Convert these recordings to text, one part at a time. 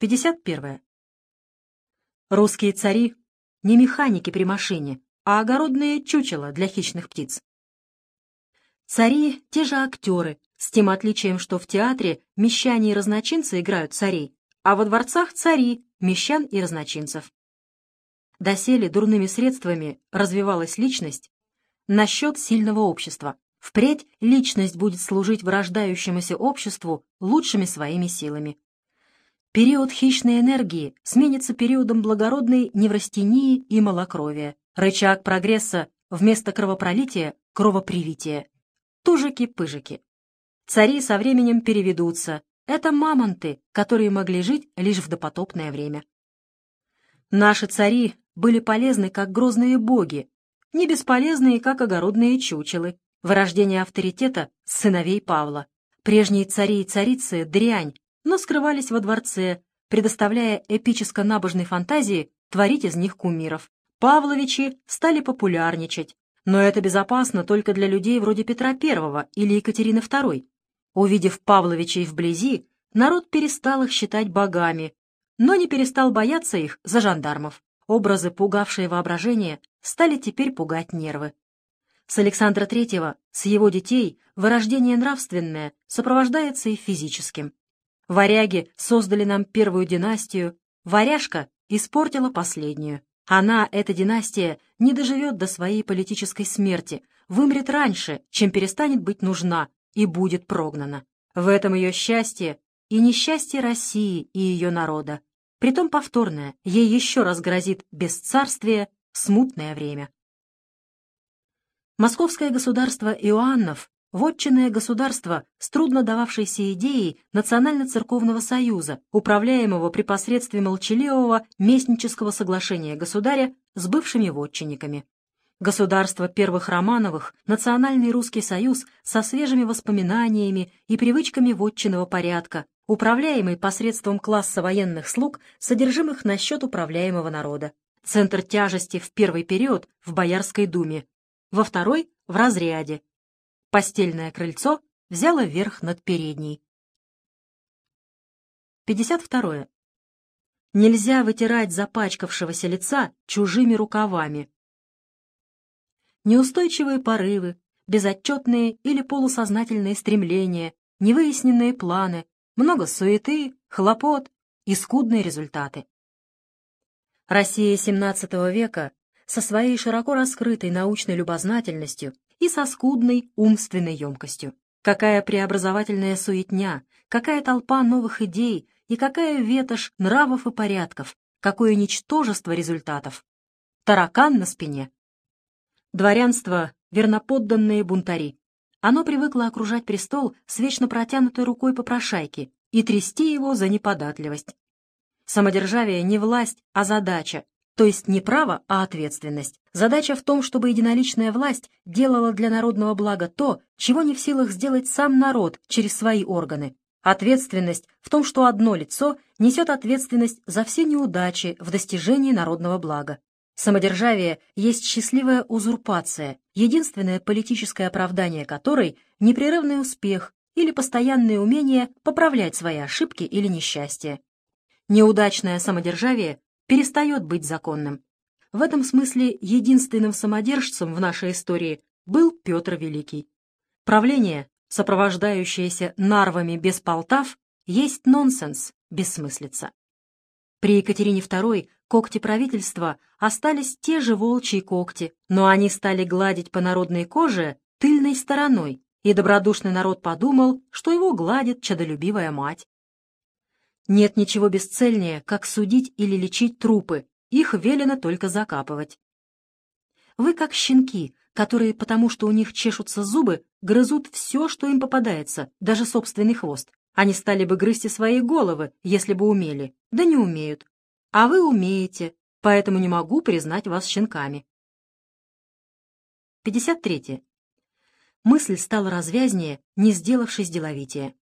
51. Русские цари — не механики при машине, а огородные чучела для хищных птиц. Цари — те же актеры, с тем отличием, что в театре мещане и разночинцы играют царей, а во дворцах цари, мещан и разночинцев. Доселе дурными средствами развивалась личность насчет сильного общества. Впредь личность будет служить вырождающемуся обществу лучшими своими силами. Период хищной энергии сменится периодом благородной неврастении и малокровия. Рычаг прогресса вместо кровопролития — кровопривитие. Тужики-пыжики. Цари со временем переведутся. Это мамонты, которые могли жить лишь в допотопное время. Наши цари были полезны, как грозные боги, не бесполезные, как огородные чучелы, вырождение авторитета сыновей Павла. Прежние цари и царицы — дрянь, но скрывались во дворце, предоставляя эпическо-набожной фантазии творить из них кумиров. Павловичи стали популярничать, но это безопасно только для людей вроде Петра I или Екатерины II. Увидев Павловичей вблизи, народ перестал их считать богами, но не перестал бояться их за жандармов. Образы, пугавшие воображение, стали теперь пугать нервы. С Александра III, с его детей, вырождение нравственное сопровождается и физическим. Варяги создали нам первую династию, варяжка испортила последнюю. Она, эта династия, не доживет до своей политической смерти, вымрет раньше, чем перестанет быть нужна и будет прогнана. В этом ее счастье и несчастье России и ее народа. Притом повторное, ей еще раз грозит бесцарствие, смутное время. Московское государство Иоаннов Вотчинное государство с трудно дававшейся идеей Национально-церковного союза, управляемого при посредстве молчаливого местнического соглашения государя с бывшими вотчинниками. Государство первых Романовых, Национальный русский союз со свежими воспоминаниями и привычками вотчинного порядка, управляемый посредством класса военных слуг, содержимых на счет управляемого народа. Центр тяжести в первый период в Боярской думе, во второй — в разряде, Постельное крыльцо взяло верх над передней. 52. Нельзя вытирать запачкавшегося лица чужими рукавами. Неустойчивые порывы, безотчетные или полусознательные стремления, невыясненные планы, много суеты, хлопот и скудные результаты. Россия XVII века со своей широко раскрытой научной любознательностью и со скудной умственной емкостью. Какая преобразовательная суетня, какая толпа новых идей и какая ветошь нравов и порядков, какое ничтожество результатов. Таракан на спине. Дворянство — верноподданные бунтари. Оно привыкло окружать престол с вечно протянутой рукой попрошайки и трясти его за неподатливость. Самодержавие не власть, а задача, то есть не право, а ответственность. Задача в том, чтобы единоличная власть делала для народного блага то, чего не в силах сделать сам народ через свои органы. Ответственность в том, что одно лицо несет ответственность за все неудачи в достижении народного блага. Самодержавие есть счастливая узурпация, единственное политическое оправдание которой – непрерывный успех или постоянное умение поправлять свои ошибки или несчастья. Неудачное самодержавие перестает быть законным. В этом смысле единственным самодержцем в нашей истории был Петр Великий. Правление, сопровождающееся нарвами без полтав, есть нонсенс, бессмыслица. При Екатерине II когти правительства остались те же волчьи когти, но они стали гладить по народной коже тыльной стороной, и добродушный народ подумал, что его гладит чадолюбивая мать. Нет ничего бесцельнее, как судить или лечить трупы, их велено только закапывать. Вы как щенки, которые, потому что у них чешутся зубы, грызут все, что им попадается, даже собственный хвост. Они стали бы грызть и свои головы, если бы умели, да не умеют. А вы умеете, поэтому не могу признать вас щенками. 53. Мысль стала развязнее, не сделавшись деловитее.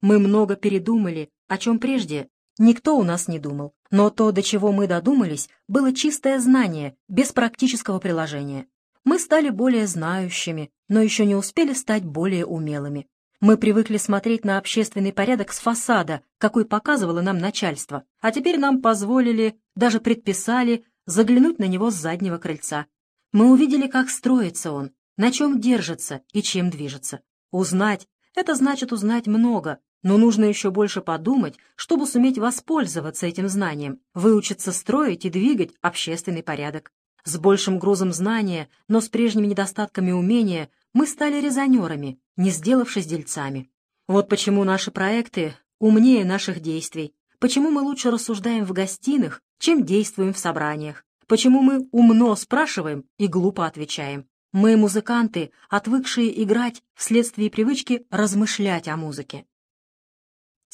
Мы много передумали, о чем прежде никто у нас не думал. Но то, до чего мы додумались, было чистое знание, без практического приложения. Мы стали более знающими, но еще не успели стать более умелыми. Мы привыкли смотреть на общественный порядок с фасада, какой показывало нам начальство, а теперь нам позволили, даже предписали, заглянуть на него с заднего крыльца. Мы увидели, как строится он, на чем держится и чем движется. Узнать — это значит узнать много, но нужно еще больше подумать, чтобы суметь воспользоваться этим знанием, выучиться строить и двигать общественный порядок. С большим грузом знания, но с прежними недостатками умения мы стали резонерами, не сделавшись дельцами. Вот почему наши проекты умнее наших действий, почему мы лучше рассуждаем в гостиных, чем действуем в собраниях, почему мы умно спрашиваем и глупо отвечаем. Мы музыканты, отвыкшие играть вследствие привычки размышлять о музыке.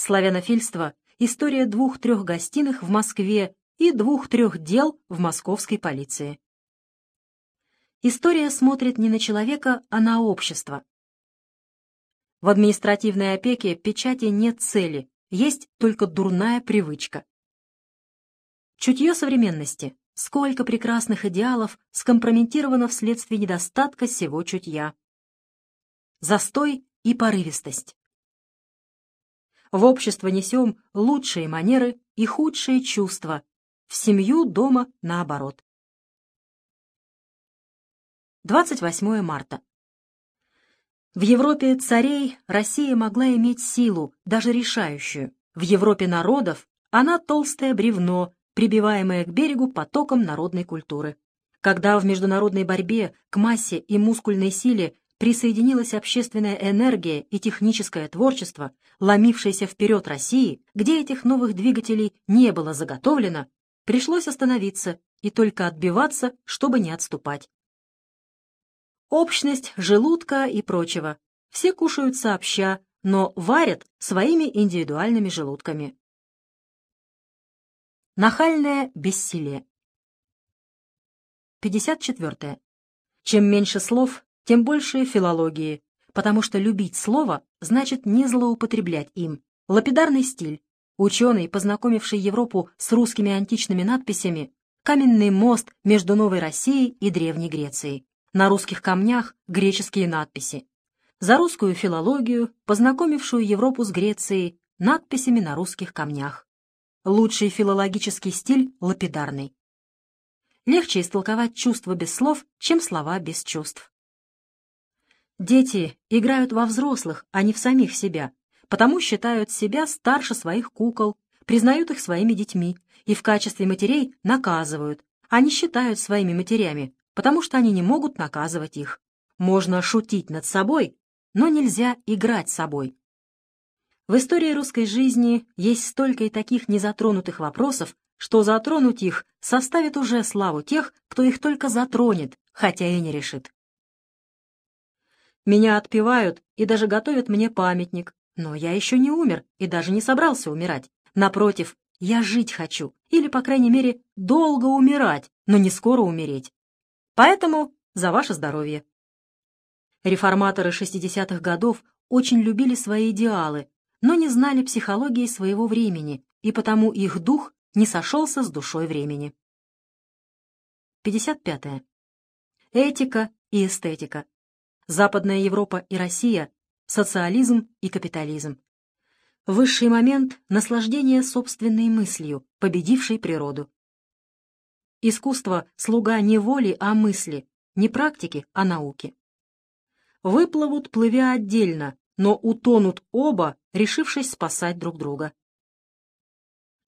Славянофильство — история двух-трех гостиных в Москве и двух-трех дел в московской полиции. История смотрит не на человека, а на общество. В административной опеке печати нет цели, есть только дурная привычка. Чутье современности. Сколько прекрасных идеалов скомпрометировано вследствие недостатка всего чутья. Застой и порывистость. В общество несем лучшие манеры и худшие чувства, в семью дома наоборот. 28 марта. В Европе царей Россия могла иметь силу, даже решающую. В Европе народов она толстое бревно, прибиваемое к берегу потоком народной культуры. Когда в международной борьбе к массе и мускульной силе присоединилась общественная энергия и техническое творчество, ломившееся вперед России, где этих новых двигателей не было заготовлено, пришлось остановиться и только отбиваться, чтобы не отступать. Общность желудка и прочего. Все кушают сообща, но варят своими индивидуальными желудками. Нахальное бессилие. 54. Чем меньше слов, тем больше филологии, потому что любить слово значит не злоупотреблять им. Лапидарный стиль. Ученый, познакомивший Европу с русскими античными надписями, каменный мост между Новой Россией и Древней Грецией. На русских камнях греческие надписи. За русскую филологию, познакомившую Европу с Грецией, надписями на русских камнях. Лучший филологический стиль — лапидарный. Легче истолковать чувства без слов, чем слова без чувств. Дети играют во взрослых, а не в самих себя, потому считают себя старше своих кукол, признают их своими детьми и в качестве матерей наказывают, а не считают своими матерями, потому что они не могут наказывать их. Можно шутить над собой, но нельзя играть собой. В истории русской жизни есть столько и таких незатронутых вопросов, что затронуть их составит уже славу тех, кто их только затронет, хотя и не решит. Меня отпевают и даже готовят мне памятник. Но я еще не умер и даже не собрался умирать. Напротив, я жить хочу, или, по крайней мере, долго умирать, но не скоро умереть. Поэтому за ваше здоровье. Реформаторы 60-х годов очень любили свои идеалы, но не знали психологии своего времени, и потому их дух не сошелся с душой времени. 55. -е. Этика и эстетика. Западная Европа и Россия, социализм и капитализм. Высший момент — наслаждение собственной мыслью, победившей природу. Искусство — слуга не воли, а мысли, не практики, а науки. Выплывут, плывя отдельно, но утонут оба, решившись спасать друг друга.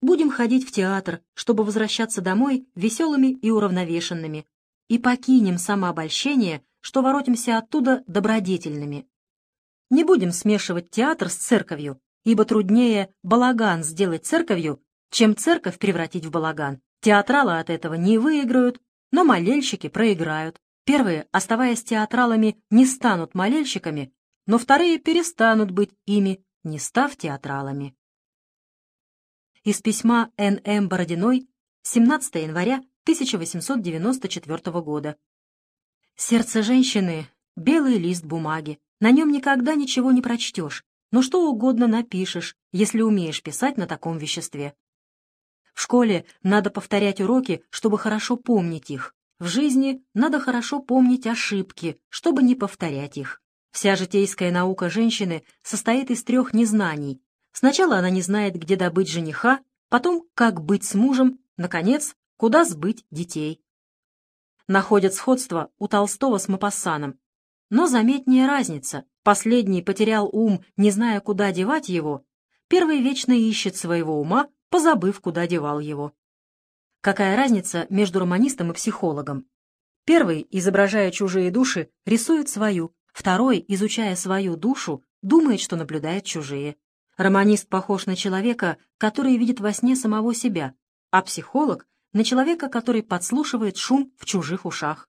Будем ходить в театр, чтобы возвращаться домой веселыми и уравновешенными, и покинем самообольщение, что воротимся оттуда добродетельными. Не будем смешивать театр с церковью, ибо труднее балаган сделать церковью, чем церковь превратить в балаган. Театралы от этого не выиграют, но молельщики проиграют. Первые, оставаясь театралами, не станут молельщиками, но вторые перестанут быть ими, не став театралами. Из письма Н.М. Бородиной 17 января 1894 года. Сердце женщины — белый лист бумаги. На нем никогда ничего не прочтешь, но что угодно напишешь, если умеешь писать на таком веществе. В школе надо повторять уроки, чтобы хорошо помнить их. В жизни надо хорошо помнить ошибки, чтобы не повторять их. Вся житейская наука женщины состоит из трех незнаний. Сначала она не знает, где добыть жениха, потом, как быть с мужем, наконец, куда сбыть детей. Находят сходство у Толстого с Мапассаном. Но заметнее разница. Последний потерял ум, не зная, куда девать его. Первый вечно ищет своего ума, позабыв, куда девал его. Какая разница между романистом и психологом? Первый, изображая чужие души, рисует свою, Второй, изучая свою душу, думает, что наблюдает чужие. Романист похож на человека, который видит во сне самого себя, а психолог — на человека, который подслушивает шум в чужих ушах.